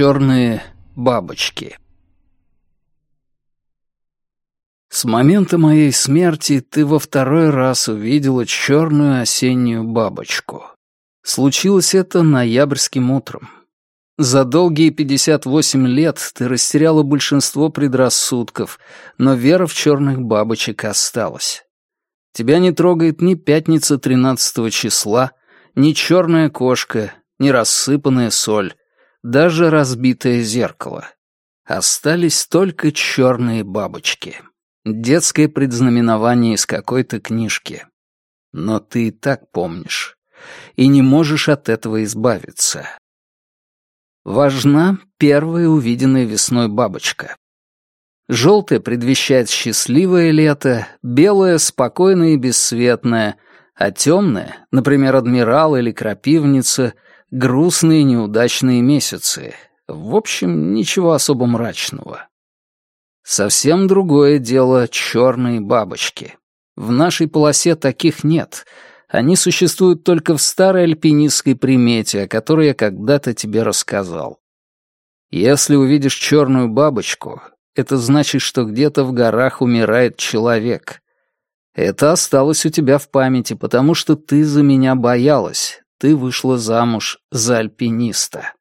Черные бабочки. С момента моей смерти ты во второй раз увидела черную осеннюю бабочку. Случилось это ноябрьским утром. За долгие 58 лет ты растеряла большинство предрассудков, но вера в черных бабочек осталась. Тебя не трогает ни пятница 13 числа, ни черная кошка, ни рассыпанная соль даже разбитое зеркало. Остались только черные бабочки. Детское предзнаменование из какой-то книжки. Но ты и так помнишь. И не можешь от этого избавиться. Важна первая увиденная весной бабочка. Желтая предвещает счастливое лето, белое — спокойное и бесцветное, а темное, например, адмирал или крапивница — грустные неудачные месяцы. В общем, ничего особо мрачного. Совсем другое дело черные бабочки. В нашей полосе таких нет. Они существуют только в старой альпинистской примете, о которой я когда-то тебе рассказал. Если увидишь черную бабочку, это значит, что где-то в горах умирает человек. Это осталось у тебя в памяти, потому что ты за меня боялась, ты вышла замуж за альпиниста.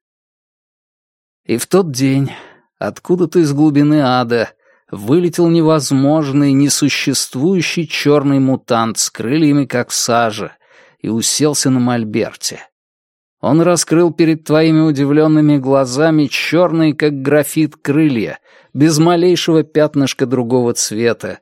И в тот день, откуда-то из глубины ада, вылетел невозможный, несуществующий черный мутант с крыльями, как сажа, и уселся на мольберте. Он раскрыл перед твоими удивленными глазами черные, как графит, крылья, без малейшего пятнышка другого цвета,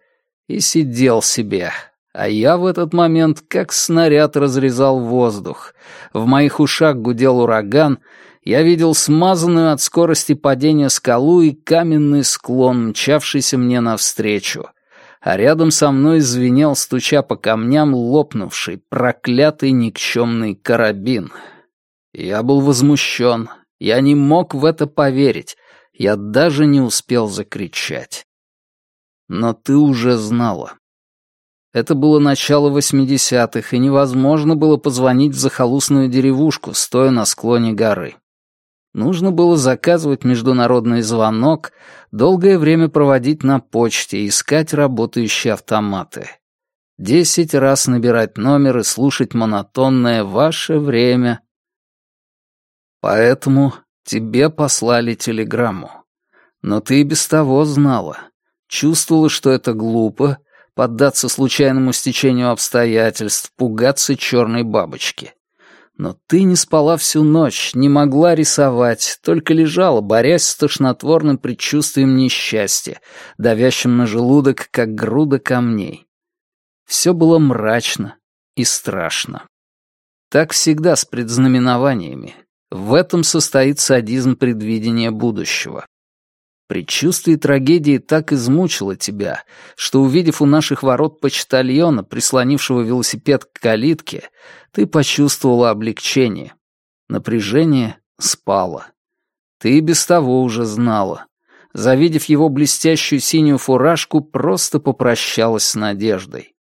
и сидел себе, а я в этот момент как снаряд разрезал воздух. В моих ушах гудел ураган, я видел смазанную от скорости падения скалу и каменный склон, мчавшийся мне навстречу. А рядом со мной звенел, стуча по камням, лопнувший, проклятый никчемный карабин. Я был возмущен. Я не мог в это поверить. Я даже не успел закричать. Но ты уже знала. Это было начало 80-х, и невозможно было позвонить в захолустную деревушку, стоя на склоне горы. Нужно было заказывать международный звонок, долгое время проводить на почте искать работающие автоматы. Десять раз набирать номер и слушать монотонное «Ваше время». Поэтому тебе послали телеграмму. Но ты и без того знала. Чувствовала, что это глупо, поддаться случайному стечению обстоятельств, пугаться черной бабочки. Но ты не спала всю ночь, не могла рисовать, только лежала, борясь с тошнотворным предчувствием несчастья, давящим на желудок, как груда камней. Все было мрачно и страшно. Так всегда с предзнаменованиями. В этом состоит садизм предвидения будущего. Предчувствие трагедии так измучило тебя, что, увидев у наших ворот почтальона, прислонившего велосипед к калитке, ты почувствовала облегчение. Напряжение спало. Ты и без того уже знала. Завидев его блестящую синюю фуражку, просто попрощалась с надеждой.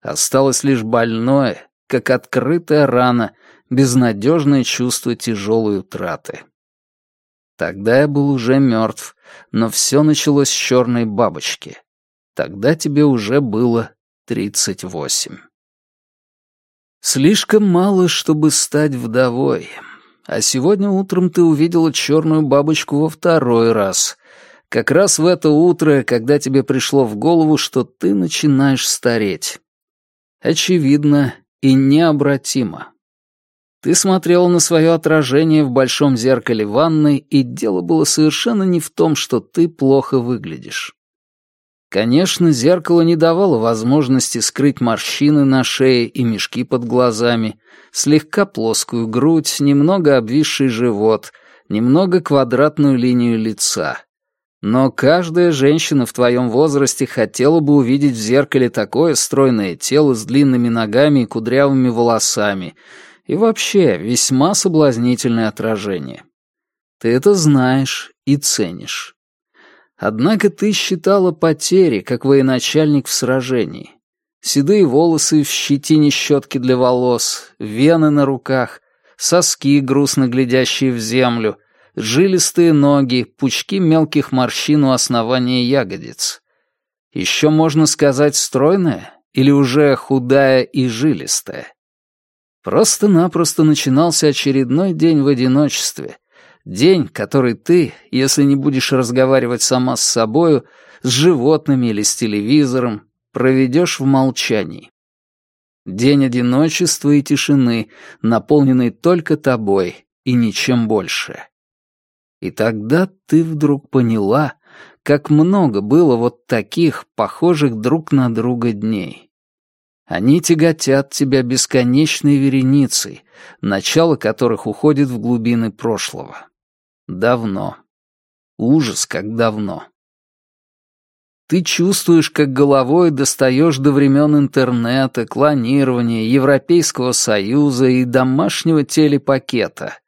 Осталось лишь больное, как открытая рана, безнадежное чувство тяжелой утраты. Тогда я был уже мертв, но все началось с черной бабочки. Тогда тебе уже было тридцать восемь. Слишком мало, чтобы стать вдовой. А сегодня утром ты увидела черную бабочку во второй раз. Как раз в это утро, когда тебе пришло в голову, что ты начинаешь стареть. Очевидно и необратимо. Ты смотрела на свое отражение в большом зеркале ванной, и дело было совершенно не в том, что ты плохо выглядишь. Конечно, зеркало не давало возможности скрыть морщины на шее и мешки под глазами, слегка плоскую грудь, немного обвисший живот, немного квадратную линию лица. Но каждая женщина в твоем возрасте хотела бы увидеть в зеркале такое стройное тело с длинными ногами и кудрявыми волосами — и вообще весьма соблазнительное отражение. Ты это знаешь и ценишь. Однако ты считала потери, как военачальник в сражении. Седые волосы в щетине щетки для волос, вены на руках, соски, грустно глядящие в землю, жилистые ноги, пучки мелких морщин у основания ягодиц. Еще можно сказать стройная или уже худая и жилистая. Просто-напросто начинался очередной день в одиночестве. День, который ты, если не будешь разговаривать сама с собою, с животными или с телевизором, проведешь в молчании. День одиночества и тишины, наполненный только тобой и ничем больше. И тогда ты вдруг поняла, как много было вот таких, похожих друг на друга дней. Они тяготят тебя бесконечной вереницей, начало которых уходит в глубины прошлого. Давно. Ужас, как давно. Ты чувствуешь, как головой достаешь до времен интернета, клонирования, Европейского Союза и домашнего телепакета.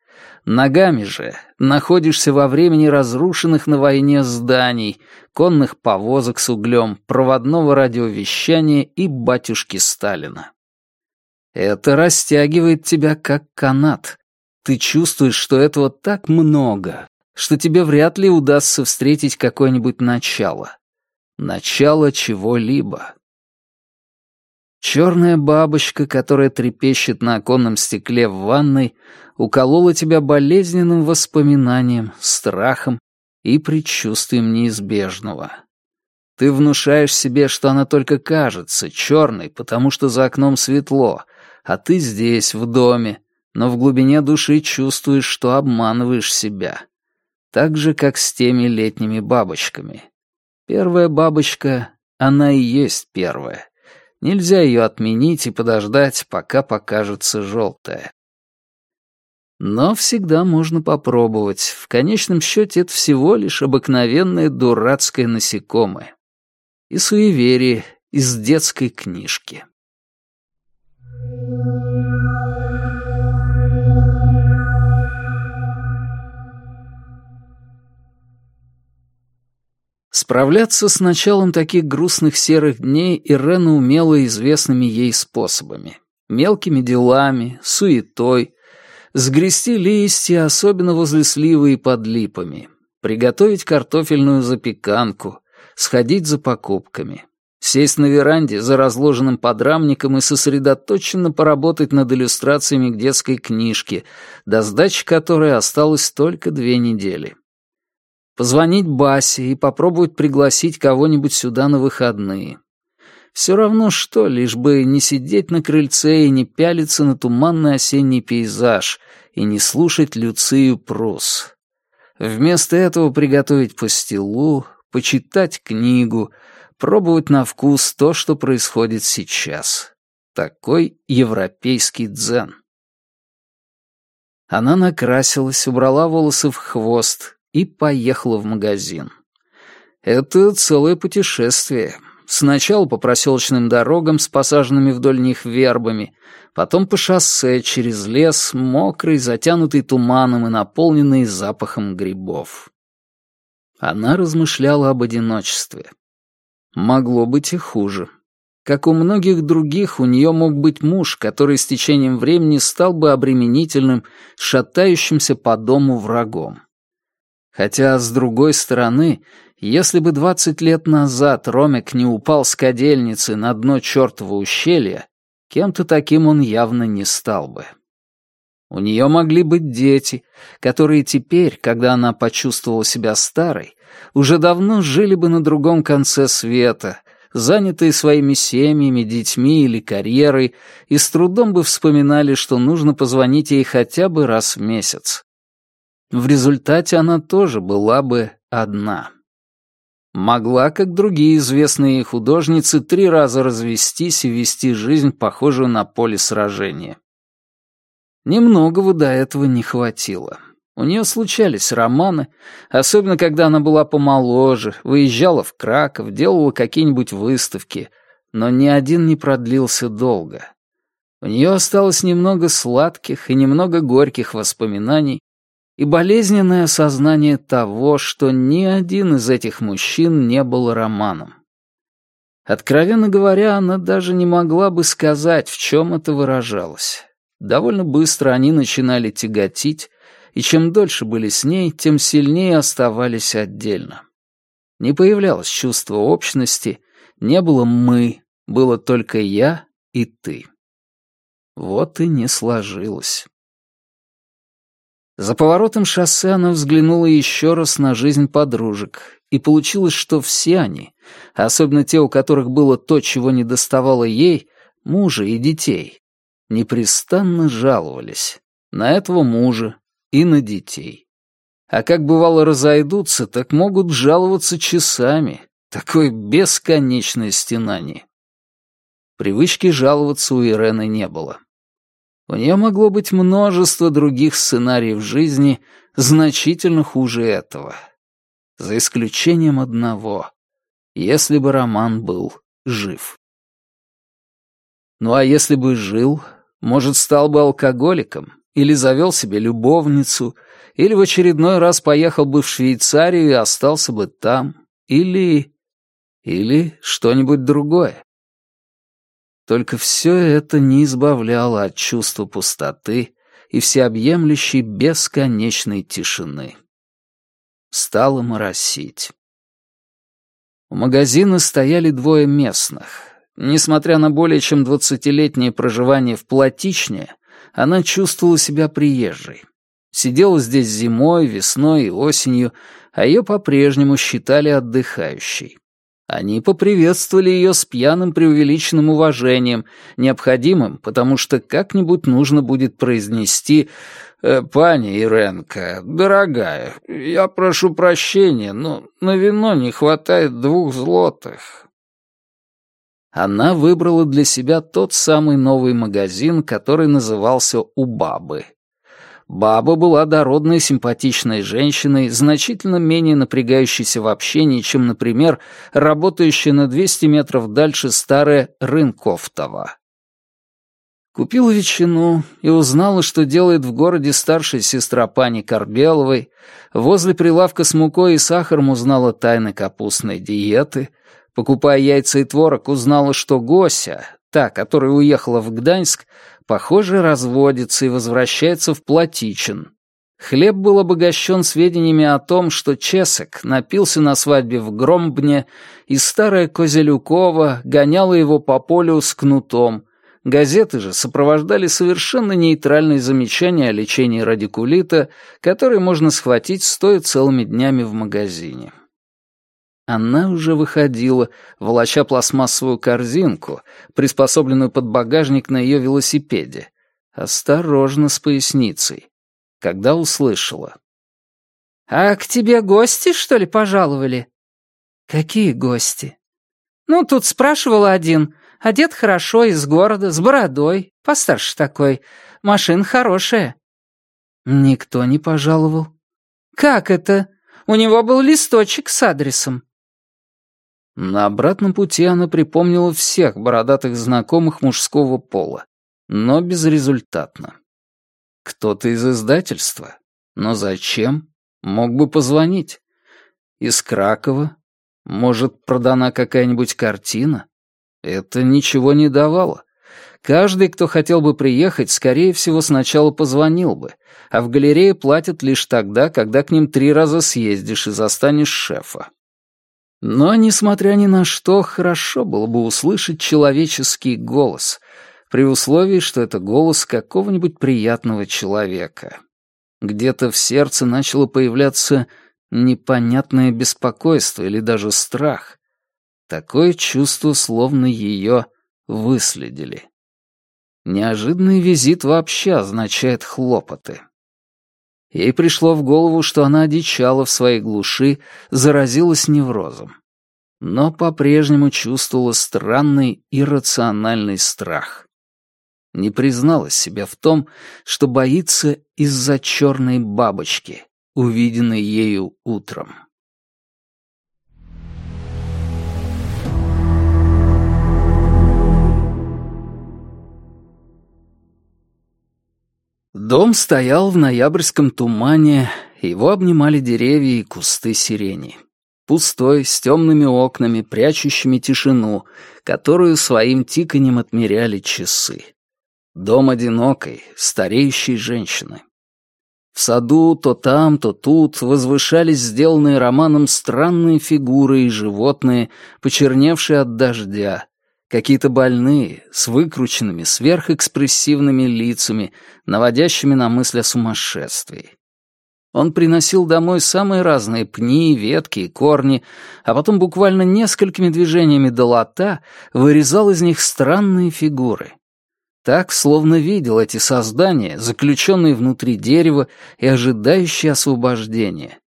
Ногами же находишься во времени разрушенных на войне зданий, конных повозок с углем, проводного радиовещания и батюшки Сталина. Это растягивает тебя как канат. Ты чувствуешь, что этого так много, что тебе вряд ли удастся встретить какое-нибудь начало. Начало чего-либо. Черная бабочка, которая трепещет на оконном стекле в ванной, уколола тебя болезненным воспоминанием, страхом и предчувствием неизбежного. Ты внушаешь себе, что она только кажется черной, потому что за окном светло, а ты здесь, в доме, но в глубине души чувствуешь, что обманываешь себя. Так же, как с теми летними бабочками. Первая бабочка, она и есть первая. Нельзя ее отменить и подождать, пока покажется желтая. Но всегда можно попробовать. В конечном счете это всего лишь обыкновенное дурацкое насекомое. И суеверие из детской книжки. Справляться с началом таких грустных серых дней Ирена умела известными ей способами. Мелкими делами, суетой, сгрести листья, особенно возле сливы и под липами, приготовить картофельную запеканку, сходить за покупками, сесть на веранде за разложенным подрамником и сосредоточенно поработать над иллюстрациями к детской книжке, до сдачи которой осталось только две недели позвонить Басе и попробовать пригласить кого-нибудь сюда на выходные. Все равно что, лишь бы не сидеть на крыльце и не пялиться на туманный осенний пейзаж и не слушать Люцию Прус. Вместо этого приготовить пастилу, почитать книгу, пробовать на вкус то, что происходит сейчас. Такой европейский дзен. Она накрасилась, убрала волосы в хвост, и поехала в магазин. Это целое путешествие. Сначала по проселочным дорогам с посаженными вдоль них вербами, потом по шоссе через лес, мокрый, затянутый туманом и наполненный запахом грибов. Она размышляла об одиночестве. Могло быть и хуже. Как у многих других, у нее мог быть муж, который с течением времени стал бы обременительным, шатающимся по дому врагом. Хотя, с другой стороны, если бы двадцать лет назад Ромик не упал с кадельницы на дно чертова ущелья, кем-то таким он явно не стал бы. У нее могли быть дети, которые теперь, когда она почувствовала себя старой, уже давно жили бы на другом конце света, занятые своими семьями, детьми или карьерой, и с трудом бы вспоминали, что нужно позвонить ей хотя бы раз в месяц. В результате она тоже была бы одна. Могла, как другие известные художницы, три раза развестись и вести жизнь, похожую на поле сражения. Немногого до этого не хватило. У нее случались романы, особенно когда она была помоложе, выезжала в Краков, делала какие-нибудь выставки, но ни один не продлился долго. У нее осталось немного сладких и немного горьких воспоминаний и болезненное осознание того, что ни один из этих мужчин не был романом. Откровенно говоря, она даже не могла бы сказать, в чем это выражалось. Довольно быстро они начинали тяготить, и чем дольше были с ней, тем сильнее оставались отдельно. Не появлялось чувства общности, не было «мы», было только «я» и «ты». Вот и не сложилось. За поворотом шоссе она взглянула еще раз на жизнь подружек, и получилось, что все они, особенно те, у которых было то, чего не доставало ей, мужа и детей, непрестанно жаловались на этого мужа и на детей. А как бывало разойдутся, так могут жаловаться часами. Такое бесконечное стенание. Привычки жаловаться у Ирены не было. У нее могло быть множество других сценариев жизни, значительно хуже этого. За исключением одного. Если бы Роман был жив. Ну а если бы жил, может, стал бы алкоголиком, или завел себе любовницу, или в очередной раз поехал бы в Швейцарию и остался бы там, или... или что-нибудь другое. Только все это не избавляло от чувства пустоты и всеобъемлющей бесконечной тишины. Стало моросить. У магазина стояли двое местных. Несмотря на более чем двадцатилетнее проживание в Платичне, она чувствовала себя приезжей. Сидела здесь зимой, весной и осенью, а ее по-прежнему считали отдыхающей. Они поприветствовали ее с пьяным преувеличенным уважением, необходимым, потому что как-нибудь нужно будет произнести «Э, «Пани Иренка, дорогая, я прошу прощения, но на вино не хватает двух злотых». Она выбрала для себя тот самый новый магазин, который назывался «У бабы». Баба была дородной симпатичной женщиной, значительно менее напрягающейся в общении, чем, например, работающая на 200 метров дальше старая Рынковтова. Купила ветчину и узнала, что делает в городе старшая сестра пани Корбеловой. Возле прилавка с мукой и сахаром узнала тайны капустной диеты. Покупая яйца и творог, узнала, что Гося, та, которая уехала в Гданьск, похоже, разводится и возвращается в Платичин. Хлеб был обогащен сведениями о том, что Чесек напился на свадьбе в Громбне, и старая Козелюкова гоняла его по полю с кнутом. Газеты же сопровождали совершенно нейтральные замечания о лечении радикулита, которые можно схватить, стоя целыми днями в магазине. Она уже выходила, волоча пластмассовую корзинку, приспособленную под багажник на ее велосипеде. Осторожно с поясницей. Когда услышала. «А к тебе гости, что ли, пожаловали?» «Какие гости?» «Ну, тут спрашивал один. Одет хорошо, из города, с бородой, постарше такой. Машина хорошая». «Никто не пожаловал». «Как это? У него был листочек с адресом». На обратном пути она припомнила всех бородатых знакомых мужского пола, но безрезультатно. Кто-то из издательства. Но зачем? Мог бы позвонить. Из Кракова? Может, продана какая-нибудь картина? Это ничего не давало. Каждый, кто хотел бы приехать, скорее всего, сначала позвонил бы, а в галерее платят лишь тогда, когда к ним три раза съездишь и застанешь шефа. Но, несмотря ни на что, хорошо было бы услышать человеческий голос, при условии, что это голос какого-нибудь приятного человека. Где-то в сердце начало появляться непонятное беспокойство или даже страх. Такое чувство, словно ее выследили. Неожиданный визит вообще означает хлопоты. Ей пришло в голову, что она одичала в своей глуши, заразилась неврозом. Но по-прежнему чувствовала странный иррациональный страх. Не призналась себе в том, что боится из-за черной бабочки, увиденной ею утром. Дом стоял в ноябрьском тумане, его обнимали деревья и кусты сирени. Пустой, с темными окнами, прячущими тишину, которую своим тиканьем отмеряли часы. Дом одинокой, стареющей женщины. В саду то там, то тут возвышались сделанные романом странные фигуры и животные, почерневшие от дождя, какие-то больные, с выкрученными, сверхэкспрессивными лицами, наводящими на мысль о сумасшествии. Он приносил домой самые разные пни, ветки и корни, а потом буквально несколькими движениями долота вырезал из них странные фигуры. Так, словно видел эти создания, заключенные внутри дерева и ожидающие освобождения.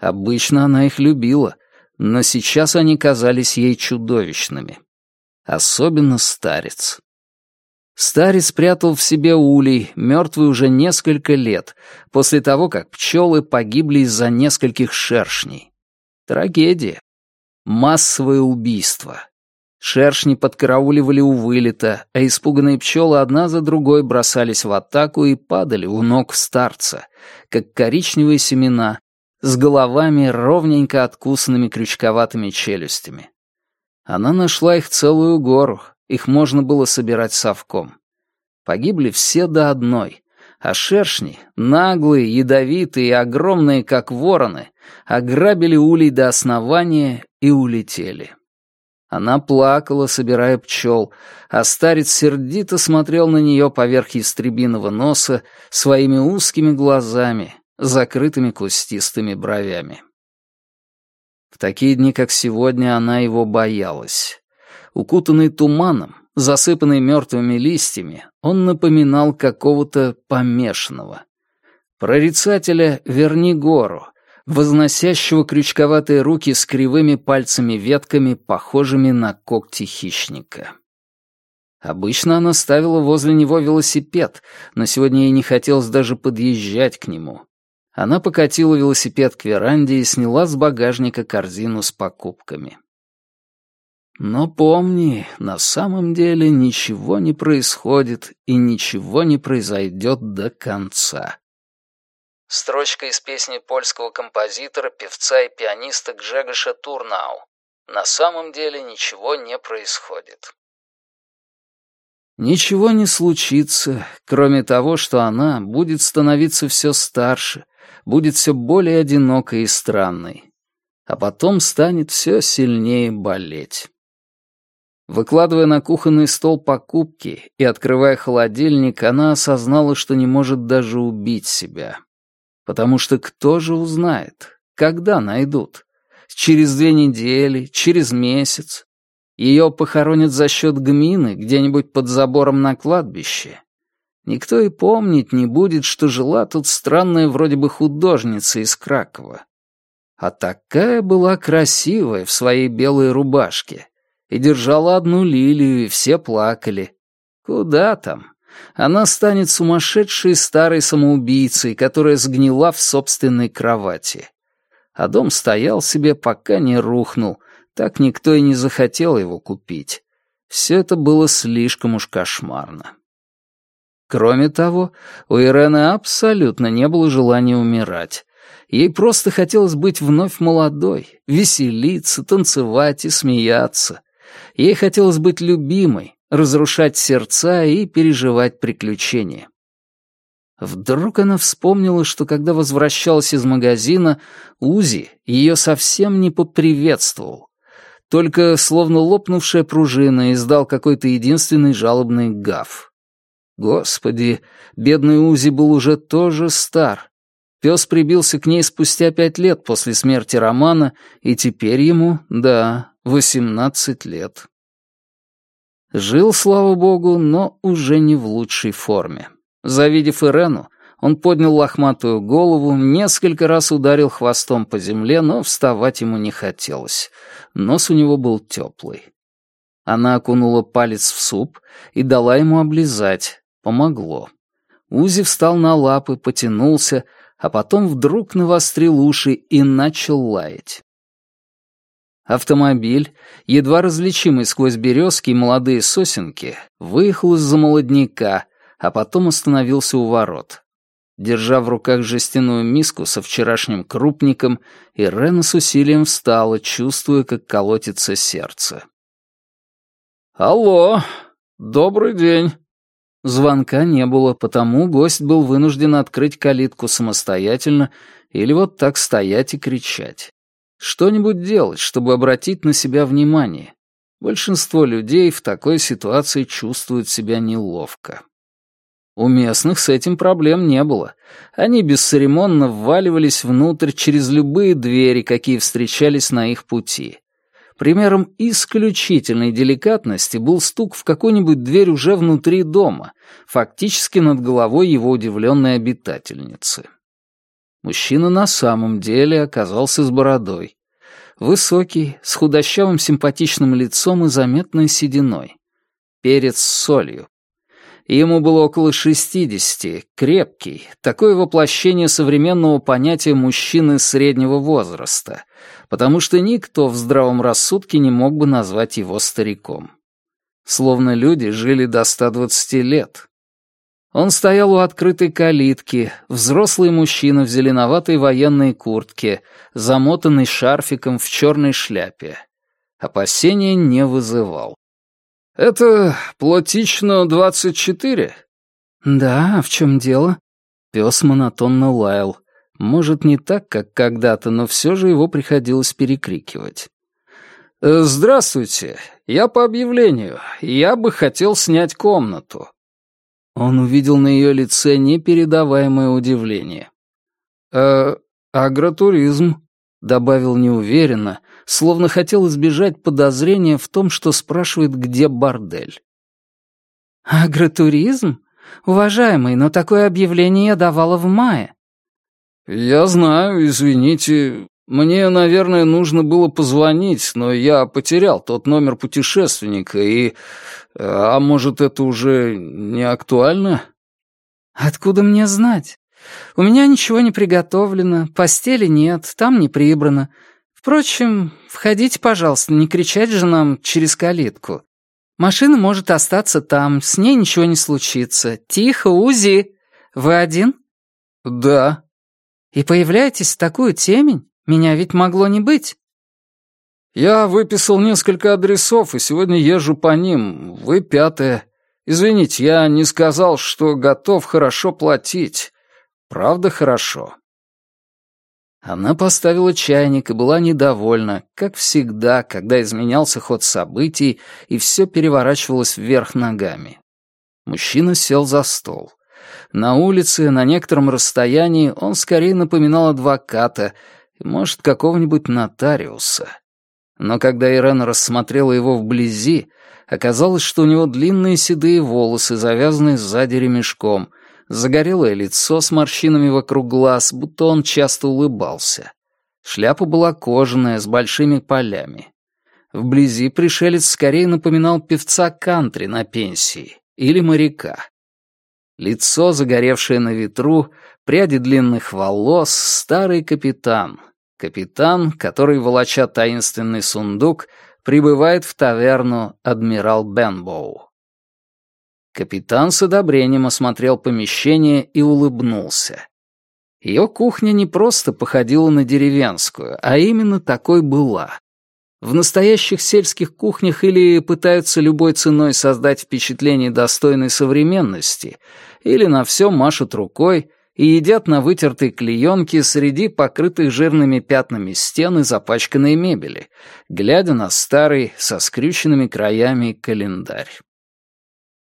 Обычно она их любила, но сейчас они казались ей чудовищными. Особенно старец. Старец прятал в себе улей, мертвый уже несколько лет, после того, как пчелы погибли из-за нескольких шершней. Трагедия. Массовое убийство. Шершни подкарауливали у вылета, а испуганные пчелы одна за другой бросались в атаку и падали у ног старца, как коричневые семена, с головами, ровненько откусанными крючковатыми челюстями. Она нашла их целую гору, их можно было собирать совком. Погибли все до одной, а шершни, наглые, ядовитые и огромные, как вороны, ограбили улей до основания и улетели. Она плакала, собирая пчел, а старец сердито смотрел на нее поверх истребиного носа своими узкими глазами, закрытыми кустистыми бровями. В такие дни, как сегодня, она его боялась. Укутанный туманом, засыпанный мертвыми листьями, он напоминал какого-то помешанного. Прорицателя «Верни гору», возносящего крючковатые руки с кривыми пальцами-ветками, похожими на когти хищника. Обычно она ставила возле него велосипед, но сегодня ей не хотелось даже подъезжать к нему. Она покатила велосипед к веранде и сняла с багажника корзину с покупками. Но помни, на самом деле ничего не происходит и ничего не произойдет до конца. Строчка из песни польского композитора, певца и пианиста Гжегоша Турнау. На самом деле ничего не происходит. Ничего не случится, кроме того, что она будет становиться все старше, будет все более одинокой и странной, а потом станет все сильнее болеть. Выкладывая на кухонный стол покупки и открывая холодильник, она осознала, что не может даже убить себя. Потому что кто же узнает, когда найдут? Через две недели, через месяц? Ее похоронят за счет гмины где-нибудь под забором на кладбище. Никто и помнить не будет, что жила тут странная вроде бы художница из Кракова. А такая была красивая в своей белой рубашке и держала одну лилию, и все плакали. Куда там? Она станет сумасшедшей старой самоубийцей, которая сгнила в собственной кровати. А дом стоял себе, пока не рухнул, так никто и не захотел его купить. Все это было слишком уж кошмарно. Кроме того, у Ирены абсолютно не было желания умирать. Ей просто хотелось быть вновь молодой, веселиться, танцевать и смеяться. Ей хотелось быть любимой, разрушать сердца и переживать приключения. Вдруг она вспомнила, что когда возвращалась из магазина, Узи ее совсем не поприветствовал. Только, словно лопнувшая пружина, издал какой-то единственный жалобный гав. Господи, бедный Узи был уже тоже стар. Пес прибился к ней спустя пять лет после смерти Романа, и теперь ему, да, восемнадцать лет. Жил, слава богу, но уже не в лучшей форме. Завидев Ирену, он поднял лохматую голову, несколько раз ударил хвостом по земле, но вставать ему не хотелось. Нос у него был теплый. Она окунула палец в суп и дала ему облизать. Помогло. Узи встал на лапы, потянулся, а потом вдруг навострил уши и начал лаять. Автомобиль, едва различимый сквозь березки и молодые сосенки, выехал из-за молодняка, а потом остановился у ворот. Держа в руках жестяную миску со вчерашним крупником, Ирена с усилием встала, чувствуя, как колотится сердце. «Алло, добрый день!» Звонка не было, потому гость был вынужден открыть калитку самостоятельно или вот так стоять и кричать. Что-нибудь делать, чтобы обратить на себя внимание. Большинство людей в такой ситуации чувствуют себя неловко. У местных с этим проблем не было. Они бесцеремонно вваливались внутрь через любые двери, какие встречались на их пути. Примером исключительной деликатности был стук в какую-нибудь дверь уже внутри дома, фактически над головой его удивленной обитательницы. Мужчина на самом деле оказался с бородой. Высокий, с худощавым симпатичным лицом и заметной сединой. Перец с солью. Ему было около шестидесяти, крепкий, такое воплощение современного понятия мужчины среднего возраста, потому что никто в здравом рассудке не мог бы назвать его стариком. Словно люди жили до 120 лет. Он стоял у открытой калитки, взрослый мужчина в зеленоватой военной куртке, замотанный шарфиком в черной шляпе. Опасения не вызывал. «Это Плотично 24?» «Да, а в чем дело?» Пес монотонно лаял. Может, не так, как когда-то, но все же его приходилось перекрикивать. «Э, «Здравствуйте. Я по объявлению. Я бы хотел снять комнату». Он увидел на ее лице непередаваемое удивление. «Э, агротуризм», — добавил неуверенно, словно хотел избежать подозрения в том, что спрашивает, где бордель. «Агротуризм? Уважаемый, но такое объявление я давала в мае». «Я знаю, извините. Мне, наверное, нужно было позвонить, но я потерял тот номер путешественника, и... А может, это уже не актуально?» «Откуда мне знать? У меня ничего не приготовлено, постели нет, там не прибрано. Впрочем, входите, пожалуйста, не кричать же нам через калитку. Машина может остаться там, с ней ничего не случится. Тихо, Узи. Вы один? Да. И появляетесь в такую темень? Меня ведь могло не быть. Я выписал несколько адресов, и сегодня езжу по ним. Вы пятая. Извините, я не сказал, что готов хорошо платить. Правда хорошо. Она поставила чайник и была недовольна, как всегда, когда изменялся ход событий и все переворачивалось вверх ногами. Мужчина сел за стол. На улице, на некотором расстоянии, он скорее напоминал адвоката может, какого-нибудь нотариуса. Но когда Ирена рассмотрела его вблизи, оказалось, что у него длинные седые волосы, завязанные сзади ремешком, загорелое лицо с морщинами вокруг глаз, будто он часто улыбался. Шляпа была кожаная, с большими полями. Вблизи пришелец скорее напоминал певца кантри на пенсии или моряка. Лицо, загоревшее на ветру, пряди длинных волос, старый капитан. Капитан, который, волоча таинственный сундук, прибывает в таверну «Адмирал Бенбоу». Капитан с одобрением осмотрел помещение и улыбнулся. Ее кухня не просто походила на деревенскую, а именно такой была. В настоящих сельских кухнях или пытаются любой ценой создать впечатление достойной современности, или на все машут рукой и едят на вытертой клеенке среди покрытых жирными пятнами стен и запачканной мебели, глядя на старый, со скрюченными краями календарь.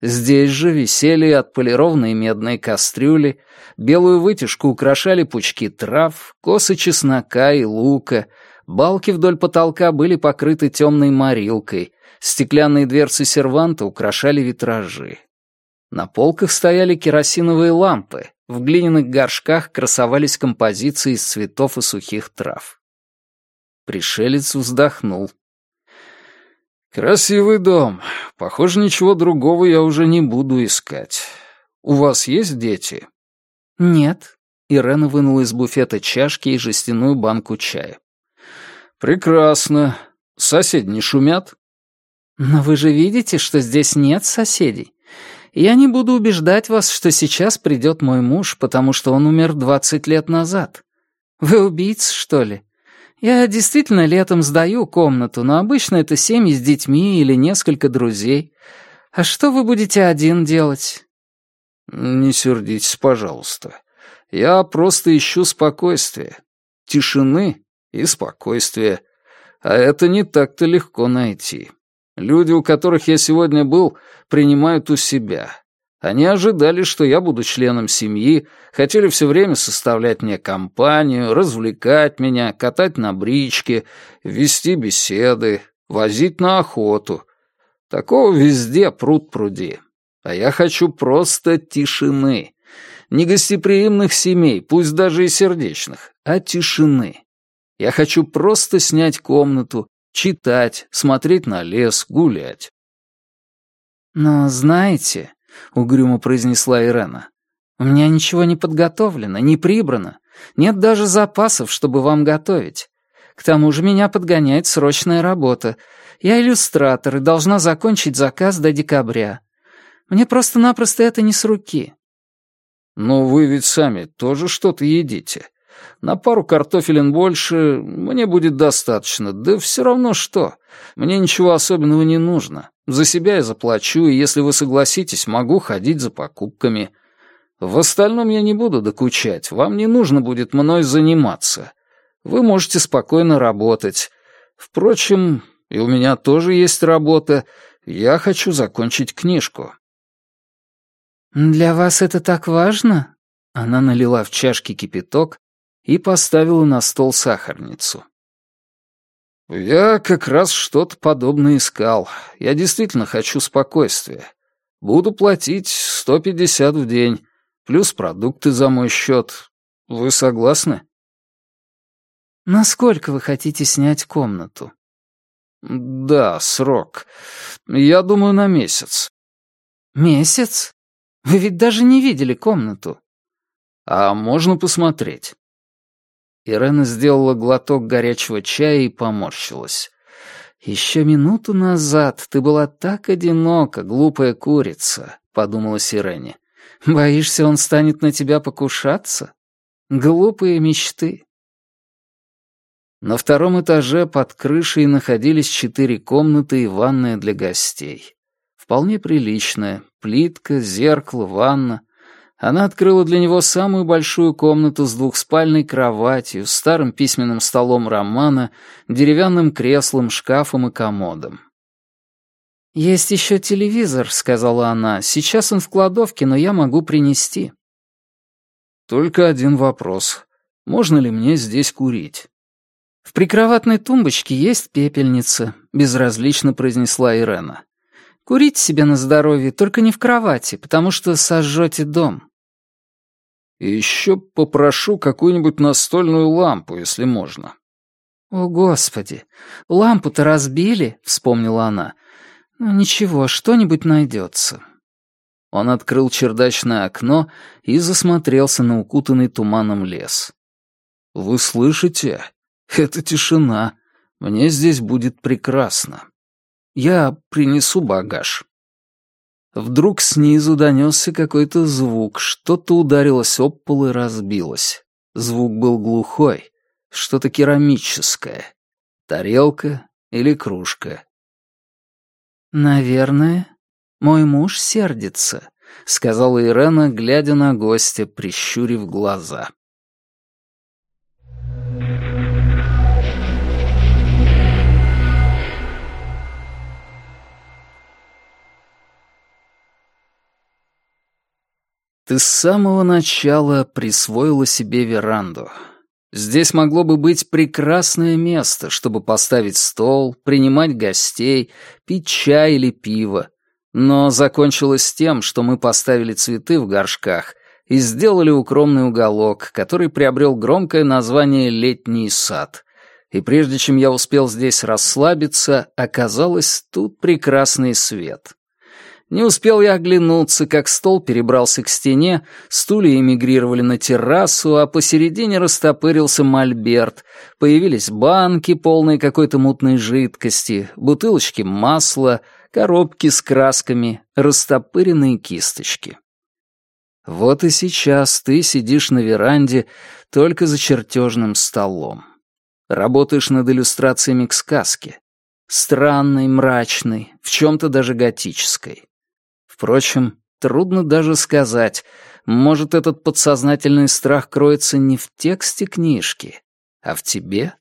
Здесь же висели отполированные медные кастрюли, белую вытяжку украшали пучки трав, косы чеснока и лука, балки вдоль потолка были покрыты темной морилкой, стеклянные дверцы серванта украшали витражи. На полках стояли керосиновые лампы, в глиняных горшках красовались композиции из цветов и сухих трав. Пришелец вздохнул. «Красивый дом. Похоже, ничего другого я уже не буду искать. У вас есть дети?» «Нет». Ирена вынула из буфета чашки и жестяную банку чая. «Прекрасно. Соседи не шумят?» «Но вы же видите, что здесь нет соседей. Я не буду убеждать вас, что сейчас придет мой муж, потому что он умер двадцать лет назад. Вы убийца, что ли? Я действительно летом сдаю комнату, но обычно это семьи с детьми или несколько друзей. А что вы будете один делать? «Не сердитесь, пожалуйста. Я просто ищу спокойствия. Тишины и спокойствия. А это не так-то легко найти. Люди, у которых я сегодня был, принимают у себя. Они ожидали, что я буду членом семьи, хотели все время составлять мне компанию, развлекать меня, катать на бричке, вести беседы, возить на охоту. Такого везде пруд пруди. А я хочу просто тишины. Не гостеприимных семей, пусть даже и сердечных, а тишины. Я хочу просто снять комнату, читать, смотреть на лес, гулять. «Но знаете», — угрюмо произнесла Ирена, «у меня ничего не подготовлено, не прибрано. Нет даже запасов, чтобы вам готовить. К тому же меня подгоняет срочная работа. Я иллюстратор и должна закончить заказ до декабря. Мне просто-напросто это не с руки». «Но вы ведь сами тоже что-то едите. На пару картофелин больше мне будет достаточно. Да все равно что. Мне ничего особенного не нужно. За себя я заплачу, и если вы согласитесь, могу ходить за покупками. В остальном я не буду докучать. Вам не нужно будет мной заниматься. Вы можете спокойно работать. Впрочем, и у меня тоже есть работа. Я хочу закончить книжку». «Для вас это так важно?» Она налила в чашки кипяток и поставила на стол сахарницу. «Я как раз что-то подобное искал. Я действительно хочу спокойствия. Буду платить 150 в день, плюс продукты за мой счет. Вы согласны?» «Насколько вы хотите снять комнату?» «Да, срок. Я думаю, на месяц». «Месяц? Вы ведь даже не видели комнату». «А можно посмотреть?» Ирена сделала глоток горячего чая и поморщилась. «Еще минуту назад ты была так одинока, глупая курица», — подумала Сирене. «Боишься, он станет на тебя покушаться? Глупые мечты». На втором этаже под крышей находились четыре комнаты и ванная для гостей. Вполне приличная. Плитка, зеркало, ванна. Она открыла для него самую большую комнату с двухспальной кроватью, старым письменным столом романа, деревянным креслом, шкафом и комодом. «Есть еще телевизор», — сказала она. «Сейчас он в кладовке, но я могу принести». «Только один вопрос. Можно ли мне здесь курить?» «В прикроватной тумбочке есть пепельница», — безразлично произнесла Ирена. «Курите себе на здоровье, только не в кровати, потому что сожжете дом». И еще попрошу какую-нибудь настольную лампу, если можно». «О, Господи! Лампу-то разбили?» — вспомнила она. «Ну ничего, что-нибудь найдется». Он открыл чердачное окно и засмотрелся на укутанный туманом лес. «Вы слышите? Это тишина. Мне здесь будет прекрасно. Я принесу багаж». Вдруг снизу донесся какой-то звук, что-то ударилось об пол и разбилось. Звук был глухой, что-то керамическое. Тарелка или кружка. «Наверное, мой муж сердится», — сказала Ирена, глядя на гостя, прищурив глаза. Ты с самого начала присвоила себе веранду. Здесь могло бы быть прекрасное место, чтобы поставить стол, принимать гостей, пить чай или пиво. Но закончилось тем, что мы поставили цветы в горшках и сделали укромный уголок, который приобрел громкое название «Летний сад». И прежде чем я успел здесь расслабиться, оказалось тут прекрасный свет. Не успел я оглянуться, как стол перебрался к стене, стулья эмигрировали на террасу, а посередине растопырился мольберт. Появились банки, полные какой-то мутной жидкости, бутылочки масла, коробки с красками, растопыренные кисточки. Вот и сейчас ты сидишь на веранде только за чертежным столом. Работаешь над иллюстрациями к сказке. Странной, мрачной, в чем-то даже готической. Впрочем, трудно даже сказать. Может, этот подсознательный страх кроется не в тексте книжки, а в тебе?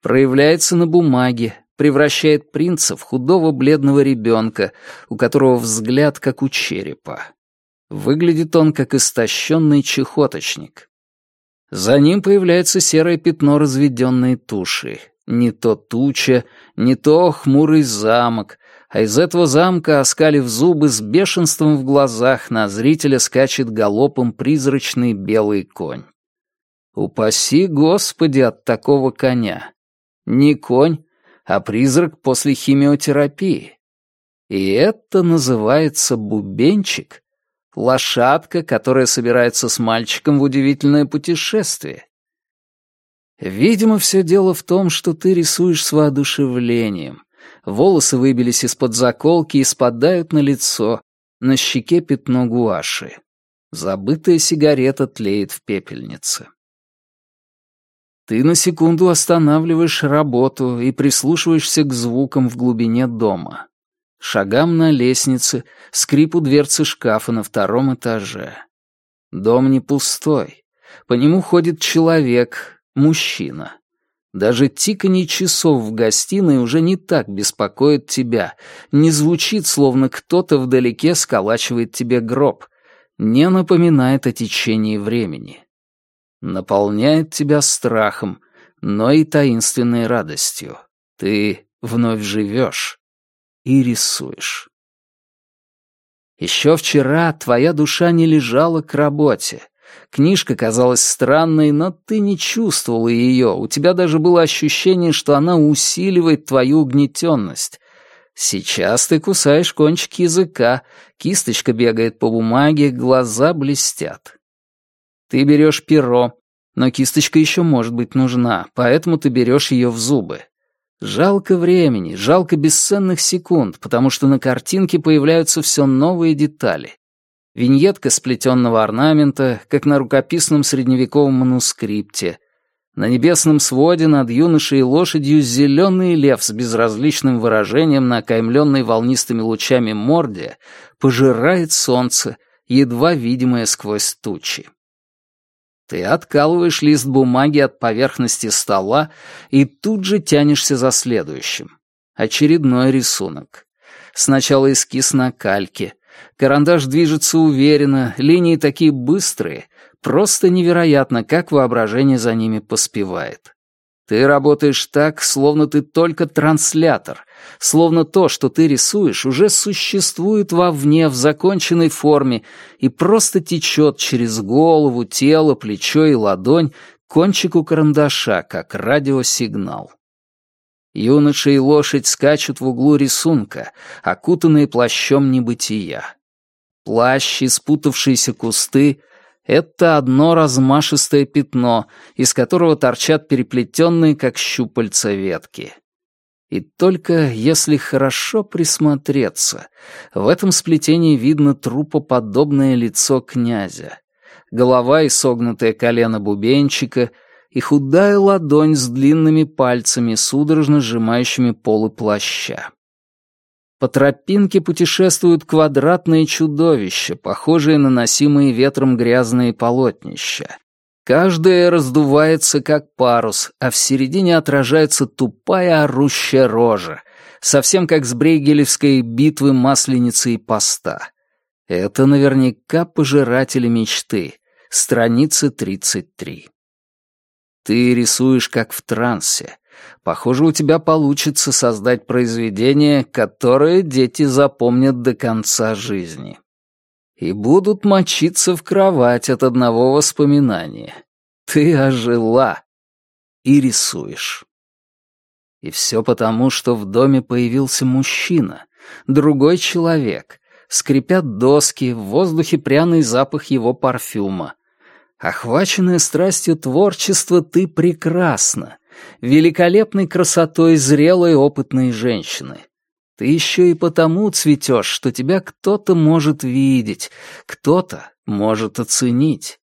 Проявляется на бумаге, превращает принца в худого бледного ребенка, у которого взгляд как у черепа. Выглядит он как истощенный чехоточник. За ним появляется серое пятно разведенной туши. Не то туча, не то хмурый замок, а из этого замка, оскалив зубы, с бешенством в глазах на зрителя скачет галопом призрачный белый конь. Упаси, Господи, от такого коня. Не конь, а призрак после химиотерапии. И это называется бубенчик, лошадка, которая собирается с мальчиком в удивительное путешествие. Видимо, все дело в том, что ты рисуешь с воодушевлением. Волосы выбились из-под заколки и спадают на лицо, на щеке пятно гуаши. Забытая сигарета тлеет в пепельнице. Ты на секунду останавливаешь работу и прислушиваешься к звукам в глубине дома. Шагам на лестнице, скрипу дверцы шкафа на втором этаже. Дом не пустой. По нему ходит человек, мужчина. Даже тиканье часов в гостиной уже не так беспокоит тебя, не звучит, словно кто-то вдалеке сколачивает тебе гроб, не напоминает о течении времени наполняет тебя страхом, но и таинственной радостью. Ты вновь живешь и рисуешь. Еще вчера твоя душа не лежала к работе. Книжка казалась странной, но ты не чувствовала ее, у тебя даже было ощущение, что она усиливает твою угнетенность. Сейчас ты кусаешь кончик языка, кисточка бегает по бумаге, глаза блестят. Ты берешь перо, но кисточка еще может быть нужна, поэтому ты берешь ее в зубы. Жалко времени, жалко бесценных секунд, потому что на картинке появляются все новые детали. Виньетка сплетенного орнамента, как на рукописном средневековом манускрипте. На небесном своде над юношей и лошадью зеленый лев с безразличным выражением на окаймленной волнистыми лучами морде пожирает солнце, едва видимое сквозь тучи. Ты откалываешь лист бумаги от поверхности стола и тут же тянешься за следующим. Очередной рисунок. Сначала эскиз на кальке. Карандаш движется уверенно, линии такие быстрые, просто невероятно, как воображение за ними поспевает. Ты работаешь так, словно ты только транслятор, словно то, что ты рисуешь, уже существует вовне в законченной форме и просто течет через голову, тело, плечо и ладонь кончику карандаша, как радиосигнал. Юноша и лошадь скачут в углу рисунка, окутанные плащом небытия. Плащ и спутавшиеся кусты это одно размашистое пятно, из которого торчат переплетенные, как щупальца, ветки. И только если хорошо присмотреться, в этом сплетении видно трупоподобное лицо князя, голова и согнутое колено бубенчика и худая ладонь с длинными пальцами, судорожно сжимающими полы плаща. По тропинке путешествуют квадратные чудовища, похожие на носимые ветром грязные полотнища. Каждое раздувается, как парус, а в середине отражается тупая орущая рожа, совсем как с брейгелевской битвы Масленицы и Поста. Это наверняка пожиратели мечты, страница 33. Ты рисуешь как в трансе, Похоже, у тебя получится создать произведение, которое дети запомнят до конца жизни. И будут мочиться в кровать от одного воспоминания. Ты ожила и рисуешь. И все потому, что в доме появился мужчина, другой человек. Скрипят доски, в воздухе пряный запах его парфюма. Охваченная страстью творчества, ты прекрасна великолепной красотой зрелой опытной женщины. Ты еще и потому цветешь, что тебя кто-то может видеть, кто-то может оценить.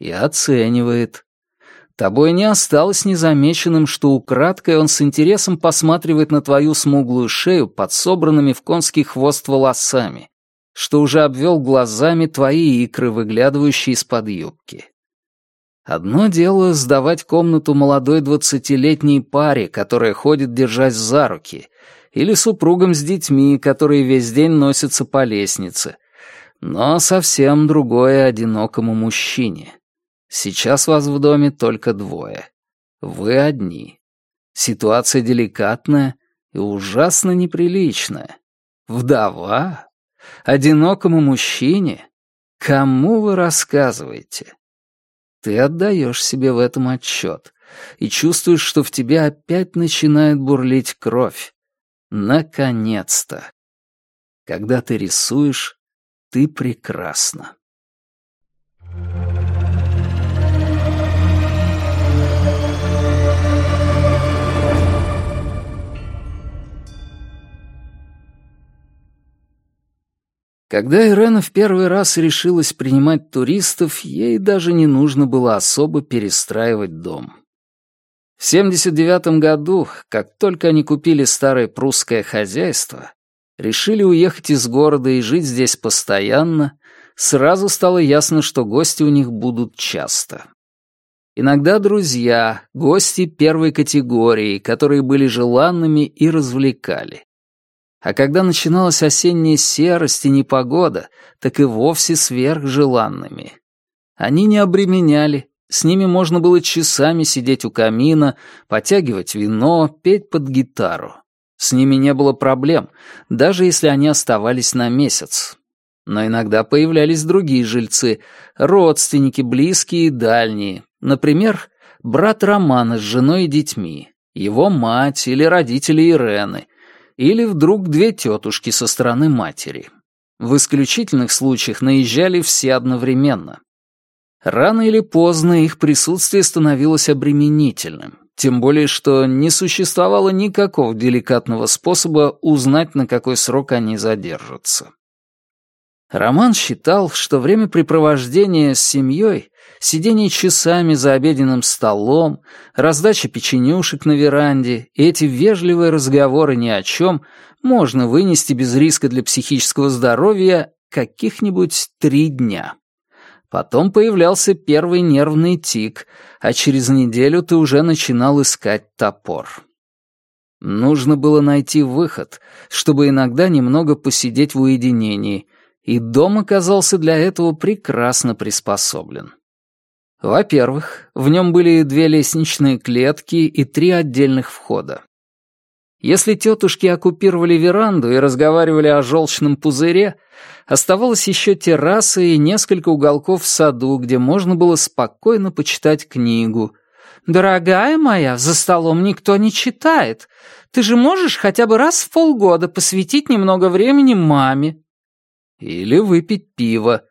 И оценивает. Тобой не осталось незамеченным, что украдкой он с интересом посматривает на твою смуглую шею под собранными в конский хвост волосами, что уже обвел глазами твои икры, выглядывающие из-под юбки. Одно дело сдавать комнату молодой двадцатилетней паре, которая ходит держась за руки, или супругам с детьми, которые весь день носятся по лестнице. Но совсем другое одинокому мужчине. Сейчас вас в доме только двое. Вы одни. Ситуация деликатная и ужасно неприличная. Вдова? Одинокому мужчине? Кому вы рассказываете? Ты отдаешь себе в этом отчет и чувствуешь, что в тебе опять начинает бурлить кровь. Наконец-то! Когда ты рисуешь, ты прекрасна. Когда Ирена в первый раз решилась принимать туристов, ей даже не нужно было особо перестраивать дом. В 79 году, как только они купили старое прусское хозяйство, решили уехать из города и жить здесь постоянно, сразу стало ясно, что гости у них будут часто. Иногда друзья, гости первой категории, которые были желанными и развлекали. А когда начиналась осенняя серость и непогода, так и вовсе сверхжеланными. Они не обременяли, с ними можно было часами сидеть у камина, потягивать вино, петь под гитару. С ними не было проблем, даже если они оставались на месяц. Но иногда появлялись другие жильцы, родственники, близкие и дальние. Например, брат Романа с женой и детьми, его мать или родители Ирены, или вдруг две тетушки со стороны матери. В исключительных случаях наезжали все одновременно. Рано или поздно их присутствие становилось обременительным, тем более что не существовало никакого деликатного способа узнать, на какой срок они задержатся. Роман считал, что времяпрепровождение с семьей сидение часами за обеденным столом, раздача печенюшек на веранде и эти вежливые разговоры ни о чем можно вынести без риска для психического здоровья каких-нибудь три дня. Потом появлялся первый нервный тик, а через неделю ты уже начинал искать топор. Нужно было найти выход, чтобы иногда немного посидеть в уединении, и дом оказался для этого прекрасно приспособлен. Во-первых, в нем были две лестничные клетки и три отдельных входа. Если тетушки оккупировали веранду и разговаривали о желчном пузыре, оставалось еще терраса и несколько уголков в саду, где можно было спокойно почитать книгу. «Дорогая моя, за столом никто не читает. Ты же можешь хотя бы раз в полгода посвятить немного времени маме». Или выпить пиво.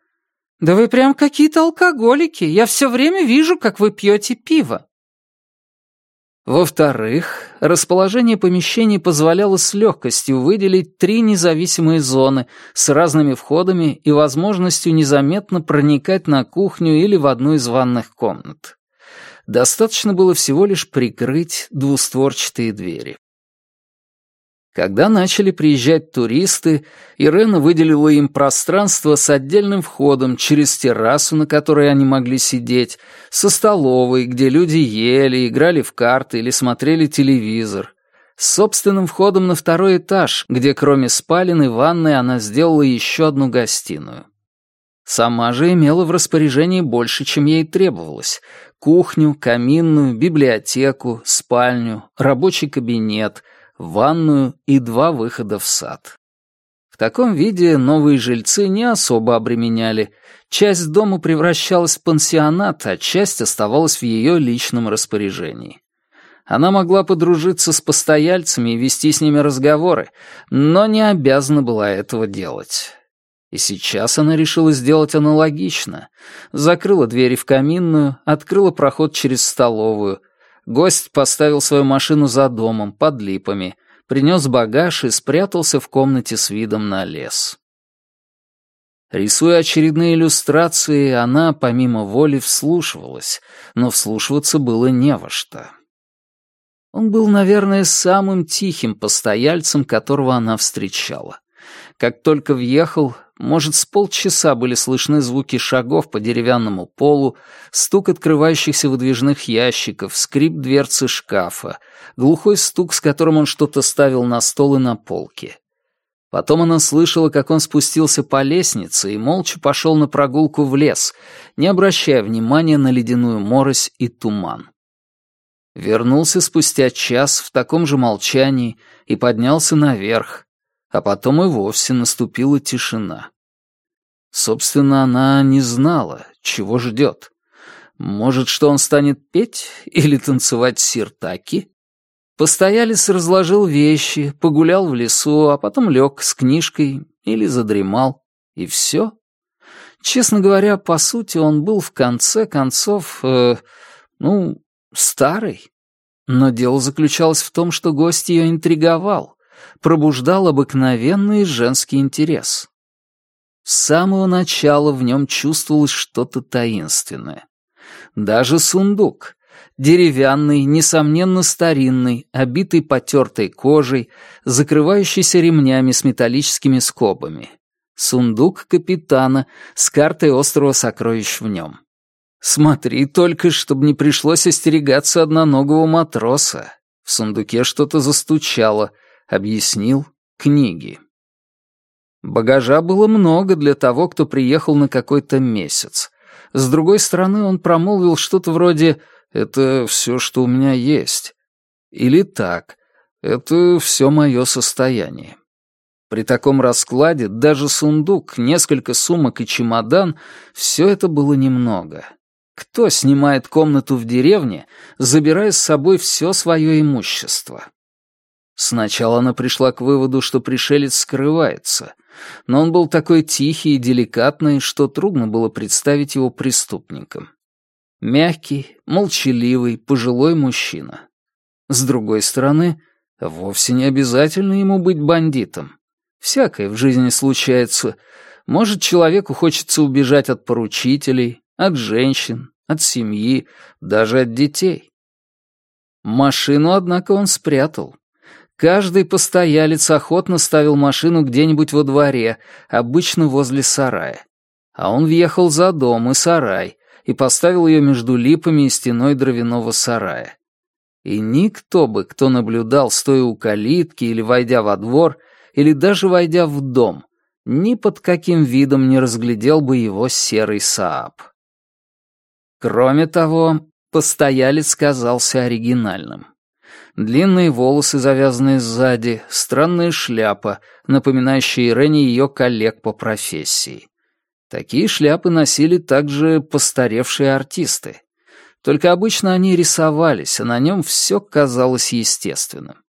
«Да вы прям какие-то алкоголики. Я все время вижу, как вы пьете пиво». Во-вторых, расположение помещений позволяло с легкостью выделить три независимые зоны с разными входами и возможностью незаметно проникать на кухню или в одну из ванных комнат. Достаточно было всего лишь прикрыть двустворчатые двери. Когда начали приезжать туристы, Ирена выделила им пространство с отдельным входом через террасу, на которой они могли сидеть, со столовой, где люди ели, играли в карты или смотрели телевизор, с собственным входом на второй этаж, где кроме спален и ванной она сделала еще одну гостиную. Сама же имела в распоряжении больше, чем ей требовалось. Кухню, каминную, библиотеку, спальню, рабочий кабинет — ванную и два выхода в сад. В таком виде новые жильцы не особо обременяли. Часть дома превращалась в пансионат, а часть оставалась в ее личном распоряжении. Она могла подружиться с постояльцами и вести с ними разговоры, но не обязана была этого делать. И сейчас она решила сделать аналогично. Закрыла двери в каминную, открыла проход через столовую — Гость поставил свою машину за домом, под липами, принес багаж и спрятался в комнате с видом на лес. Рисуя очередные иллюстрации, она, помимо воли, вслушивалась, но вслушиваться было не во что. Он был, наверное, самым тихим постояльцем, которого она встречала. Как только въехал, Может, с полчаса были слышны звуки шагов по деревянному полу, стук открывающихся выдвижных ящиков, скрип дверцы шкафа, глухой стук, с которым он что-то ставил на стол и на полке. Потом она слышала, как он спустился по лестнице и молча пошел на прогулку в лес, не обращая внимания на ледяную морось и туман. Вернулся спустя час в таком же молчании и поднялся наверх, а потом и вовсе наступила тишина. Собственно, она не знала, чего ждет. Может, что он станет петь или танцевать сиртаки? Постоялец разложил вещи, погулял в лесу, а потом лег с книжкой или задремал. И все. Честно говоря, по сути, он был в конце концов, э, ну, старый. Но дело заключалось в том, что гость ее интриговал, пробуждал обыкновенный женский интерес. С самого начала в нем чувствовалось что-то таинственное. Даже сундук, деревянный, несомненно старинный, обитый потертой кожей, закрывающийся ремнями с металлическими скобами. Сундук капитана с картой острова сокровищ в нем. Смотри только, чтобы не пришлось остерегаться одноногого матроса. В сундуке что-то застучало, объяснил книги. Багажа было много для того, кто приехал на какой-то месяц. С другой стороны, он промолвил что-то вроде «это все, что у меня есть». Или так «это все мое состояние». При таком раскладе даже сундук, несколько сумок и чемодан — все это было немного. Кто снимает комнату в деревне, забирая с собой все свое имущество? Сначала она пришла к выводу, что пришелец скрывается, но он был такой тихий и деликатный, что трудно было представить его преступником. Мягкий, молчаливый, пожилой мужчина. С другой стороны, вовсе не обязательно ему быть бандитом. Всякое в жизни случается. Может, человеку хочется убежать от поручителей, от женщин, от семьи, даже от детей. Машину, однако, он спрятал. Каждый постоялец охотно ставил машину где-нибудь во дворе, обычно возле сарая. А он въехал за дом и сарай и поставил ее между липами и стеной дровяного сарая. И никто бы, кто наблюдал, стоя у калитки или войдя во двор, или даже войдя в дом, ни под каким видом не разглядел бы его серый Сааб. Кроме того, постоялец казался оригинальным. Длинные волосы, завязанные сзади, странная шляпа, напоминающая Ирене ее коллег по профессии. Такие шляпы носили также постаревшие артисты. Только обычно они рисовались, а на нем все казалось естественным.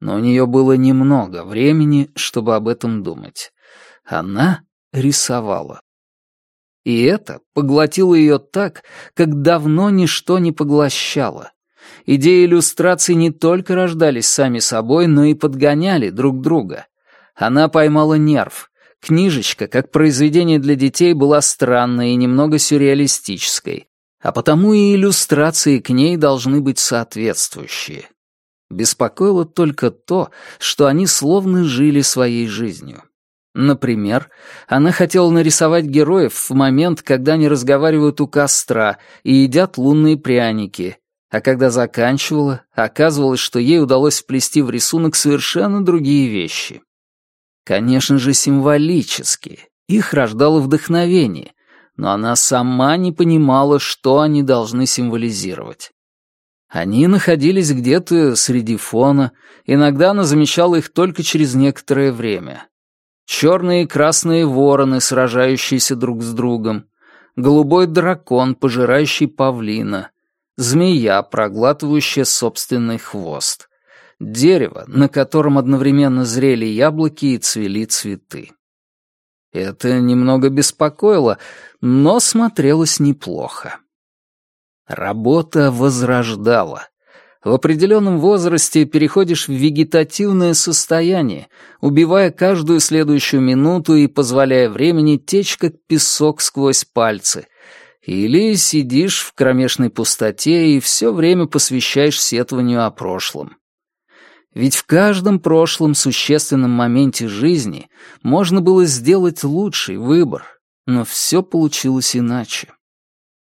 Но у нее было немного времени, чтобы об этом думать. Она рисовала. И это поглотило ее так, как давно ничто не поглощало. Идеи иллюстраций не только рождались сами собой, но и подгоняли друг друга. Она поймала нерв. Книжечка, как произведение для детей, была странной и немного сюрреалистической, а потому и иллюстрации к ней должны быть соответствующие. Беспокоило только то, что они словно жили своей жизнью. Например, она хотела нарисовать героев в момент, когда они разговаривают у костра и едят лунные пряники, а когда заканчивала, оказывалось, что ей удалось вплести в рисунок совершенно другие вещи. Конечно же, символические. Их рождало вдохновение, но она сама не понимала, что они должны символизировать. Они находились где-то среди фона, иногда она замечала их только через некоторое время. Черные и красные вороны, сражающиеся друг с другом, голубой дракон, пожирающий павлина, змея, проглатывающая собственный хвост, дерево, на котором одновременно зрели яблоки и цвели цветы. Это немного беспокоило, но смотрелось неплохо. Работа возрождала. В определенном возрасте переходишь в вегетативное состояние, убивая каждую следующую минуту и позволяя времени течь как песок сквозь пальцы, или сидишь в кромешной пустоте и все время посвящаешь сетованию о прошлом. Ведь в каждом прошлом существенном моменте жизни можно было сделать лучший выбор, но все получилось иначе.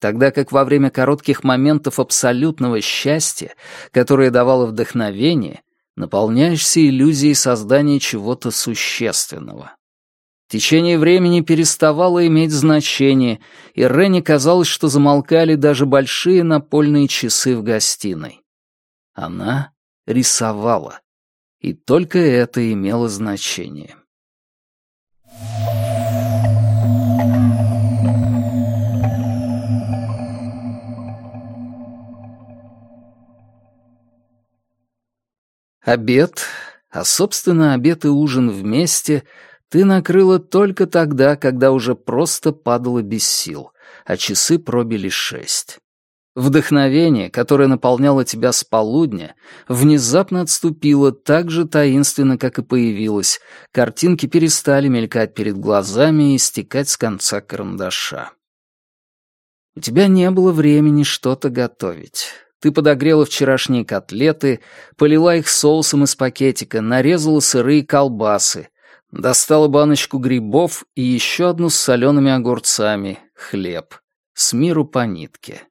Тогда как во время коротких моментов абсолютного счастья, которое давало вдохновение, наполняешься иллюзией создания чего-то существенного. Течение времени переставало иметь значение, и Рене казалось, что замолкали даже большие напольные часы в гостиной. Она рисовала. И только это имело значение. Обед, а, собственно, обед и ужин вместе ты накрыла только тогда, когда уже просто падала без сил, а часы пробили шесть. Вдохновение, которое наполняло тебя с полудня, внезапно отступило так же таинственно, как и появилось. Картинки перестали мелькать перед глазами и стекать с конца карандаша. У тебя не было времени что-то готовить. Ты подогрела вчерашние котлеты, полила их соусом из пакетика, нарезала сырые колбасы, достала баночку грибов и еще одну с солеными огурцами, хлеб, с миру по нитке.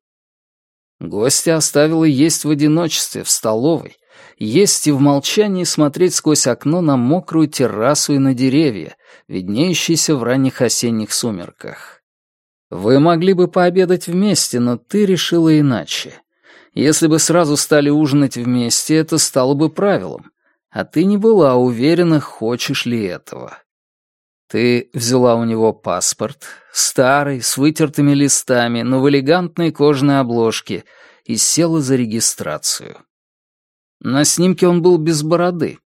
Гостя оставила есть в одиночестве, в столовой, есть и в молчании смотреть сквозь окно на мокрую террасу и на деревья, виднеющиеся в ранних осенних сумерках. Вы могли бы пообедать вместе, но ты решила иначе. Если бы сразу стали ужинать вместе, это стало бы правилом. А ты не была уверена, хочешь ли этого. Ты взяла у него паспорт, старый, с вытертыми листами, но в элегантной кожаной обложке, и села за регистрацию. На снимке он был без бороды,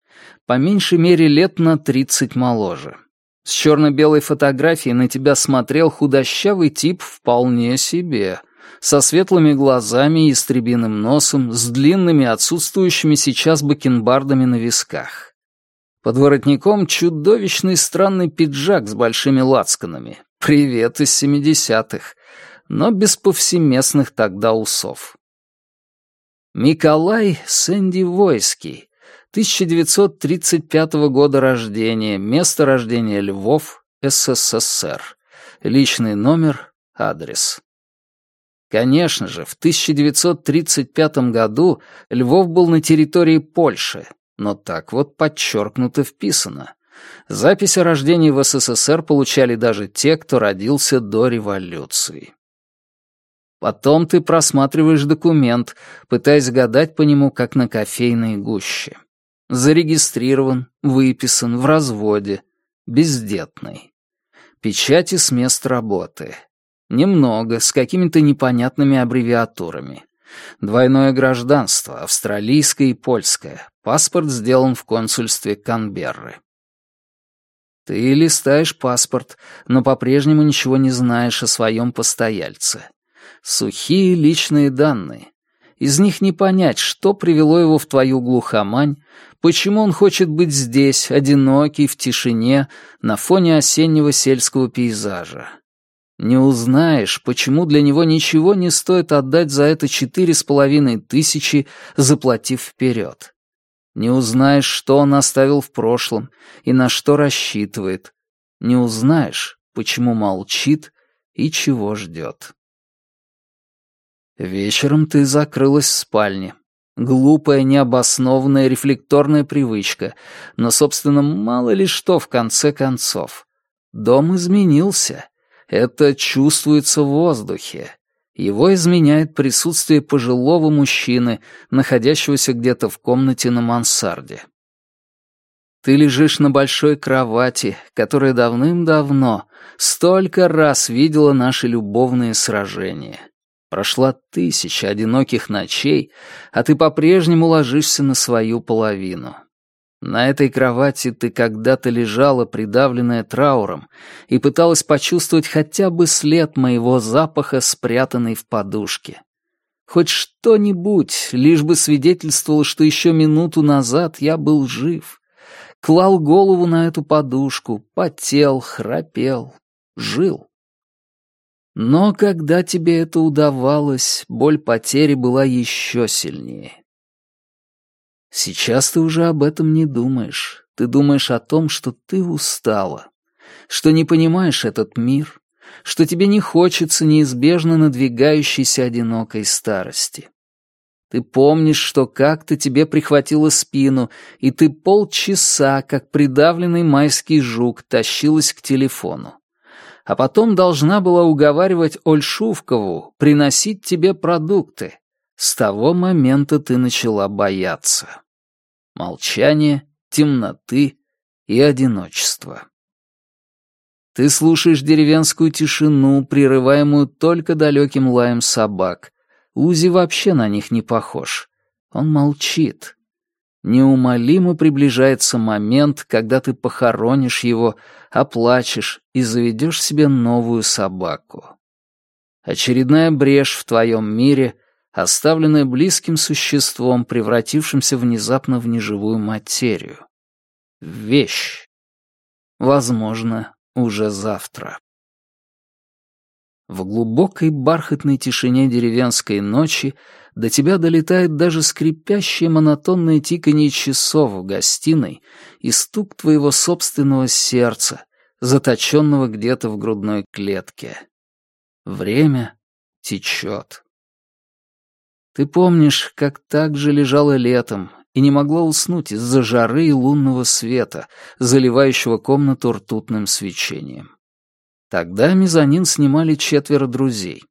по меньшей мере лет на тридцать моложе. С черно-белой фотографией на тебя смотрел худощавый тип вполне себе, со светлыми глазами и истребиным носом, с длинными отсутствующими сейчас бакенбардами на висках. Под воротником чудовищный странный пиджак с большими лацканами. Привет из семидесятых. Но без повсеместных тогда усов. Николай Сэнди Войский. 1935 года рождения. Место рождения Львов, СССР. Личный номер, адрес. Конечно же, в 1935 году Львов был на территории Польши, но так вот подчеркнуто вписано. Запись о рождении в СССР получали даже те, кто родился до революции. Потом ты просматриваешь документ, пытаясь гадать по нему, как на кофейной гуще. Зарегистрирован, выписан, в разводе, бездетный. Печати с мест работы. Немного, с какими-то непонятными аббревиатурами. Двойное гражданство, австралийское и польское. Паспорт сделан в консульстве Канберры. Ты листаешь паспорт, но по-прежнему ничего не знаешь о своем постояльце. Сухие личные данные. Из них не понять, что привело его в твою глухомань, почему он хочет быть здесь, одинокий, в тишине, на фоне осеннего сельского пейзажа. Не узнаешь, почему для него ничего не стоит отдать за это четыре с половиной тысячи, заплатив вперед. Не узнаешь, что он оставил в прошлом и на что рассчитывает. Не узнаешь, почему молчит и чего ждет. Вечером ты закрылась в спальне. Глупая, необоснованная рефлекторная привычка, но, собственно, мало ли что в конце концов. Дом изменился, это чувствуется в воздухе. Его изменяет присутствие пожилого мужчины, находящегося где-то в комнате на мансарде. Ты лежишь на большой кровати, которая давным-давно столько раз видела наши любовные сражения. Прошла тысяча одиноких ночей, а ты по-прежнему ложишься на свою половину. На этой кровати ты когда-то лежала, придавленная трауром, и пыталась почувствовать хотя бы след моего запаха, спрятанный в подушке. Хоть что-нибудь, лишь бы свидетельствовало, что еще минуту назад я был жив. Клал голову на эту подушку, потел, храпел, жил. Но когда тебе это удавалось, боль потери была еще сильнее. Сейчас ты уже об этом не думаешь. Ты думаешь о том, что ты устала, что не понимаешь этот мир, что тебе не хочется неизбежно надвигающейся одинокой старости. Ты помнишь, что как-то тебе прихватило спину, и ты полчаса, как придавленный майский жук, тащилась к телефону. А потом должна была уговаривать Ольшувкову приносить тебе продукты. С того момента ты начала бояться. Молчание, темноты и одиночество. Ты слушаешь деревенскую тишину, прерываемую только далеким лаем собак, Узи вообще на них не похож. Он молчит. Неумолимо приближается момент, когда ты похоронишь его, оплачешь и заведешь себе новую собаку. Очередная брешь в твоем мире, оставленная близким существом, превратившимся внезапно в неживую материю. Вещь. Возможно, уже завтра. В глубокой бархатной тишине деревенской ночи до тебя долетает даже скрипящее монотонное тиканье часов в гостиной и стук твоего собственного сердца, заточенного где-то в грудной клетке. Время течет. Ты помнишь, как так же лежала летом и не могла уснуть из-за жары и лунного света, заливающего комнату ртутным свечением. Тогда мезонин снимали четверо друзей.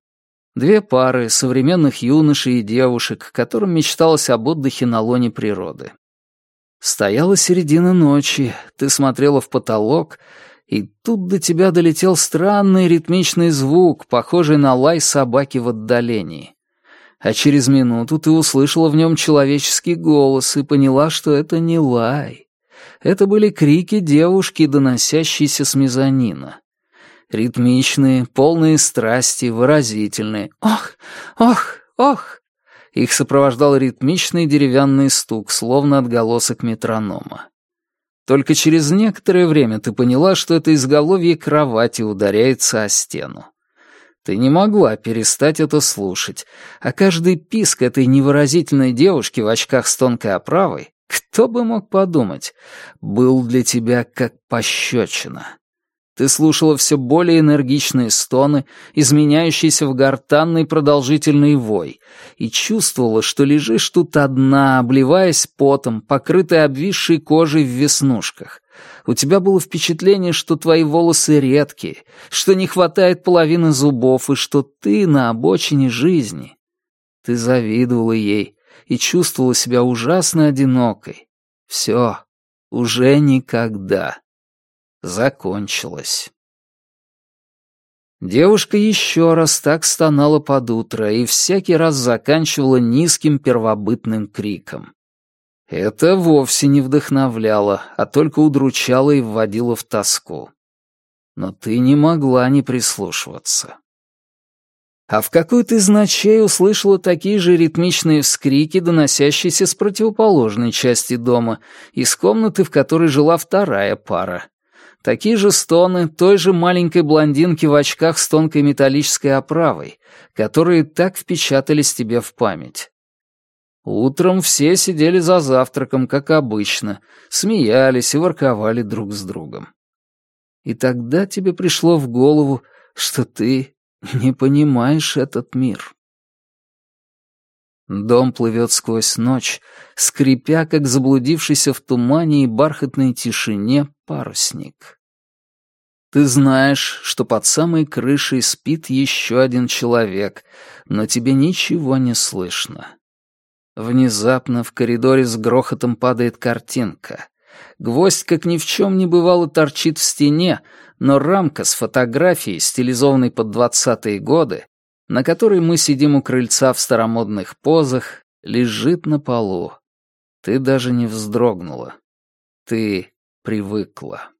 Две пары современных юношей и девушек, которым мечталось об отдыхе на лоне природы. Стояла середина ночи, ты смотрела в потолок, и тут до тебя долетел странный ритмичный звук, похожий на лай собаки в отдалении. А через минуту ты услышала в нем человеческий голос и поняла, что это не лай. Это были крики девушки, доносящиеся с мезонина. Ритмичные, полные страсти, выразительные. «Ох! Ох! Ох!» Их сопровождал ритмичный деревянный стук, словно отголосок метронома. Только через некоторое время ты поняла, что это изголовье кровати ударяется о стену. Ты не могла перестать это слушать, а каждый писк этой невыразительной девушки в очках с тонкой оправой, кто бы мог подумать, был для тебя как пощечина. Ты слушала все более энергичные стоны, изменяющиеся в гортанный продолжительный вой, и чувствовала, что лежишь тут одна, обливаясь потом, покрытая обвисшей кожей в веснушках. У тебя было впечатление, что твои волосы редкие, что не хватает половины зубов, и что ты на обочине жизни. Ты завидовала ей и чувствовала себя ужасно одинокой. Все, уже никогда закончилось. Девушка еще раз так стонала под утро и всякий раз заканчивала низким первобытным криком. Это вовсе не вдохновляло, а только удручало и вводило в тоску. Но ты не могла не прислушиваться. А в какую-то из ночей услышала такие же ритмичные вскрики, доносящиеся с противоположной части дома, из комнаты, в которой жила вторая пара, Такие же стоны той же маленькой блондинки в очках с тонкой металлической оправой, которые так впечатались тебе в память. Утром все сидели за завтраком, как обычно, смеялись и ворковали друг с другом. И тогда тебе пришло в голову, что ты не понимаешь этот мир. Дом плывет сквозь ночь, скрипя, как заблудившийся в тумане и бархатной тишине парусник. Ты знаешь, что под самой крышей спит еще один человек, но тебе ничего не слышно. Внезапно в коридоре с грохотом падает картинка. Гвоздь, как ни в чем не бывало, торчит в стене, но рамка с фотографией, стилизованной под двадцатые годы, на которой мы сидим у крыльца в старомодных позах, лежит на полу. Ты даже не вздрогнула. Ты привыкла.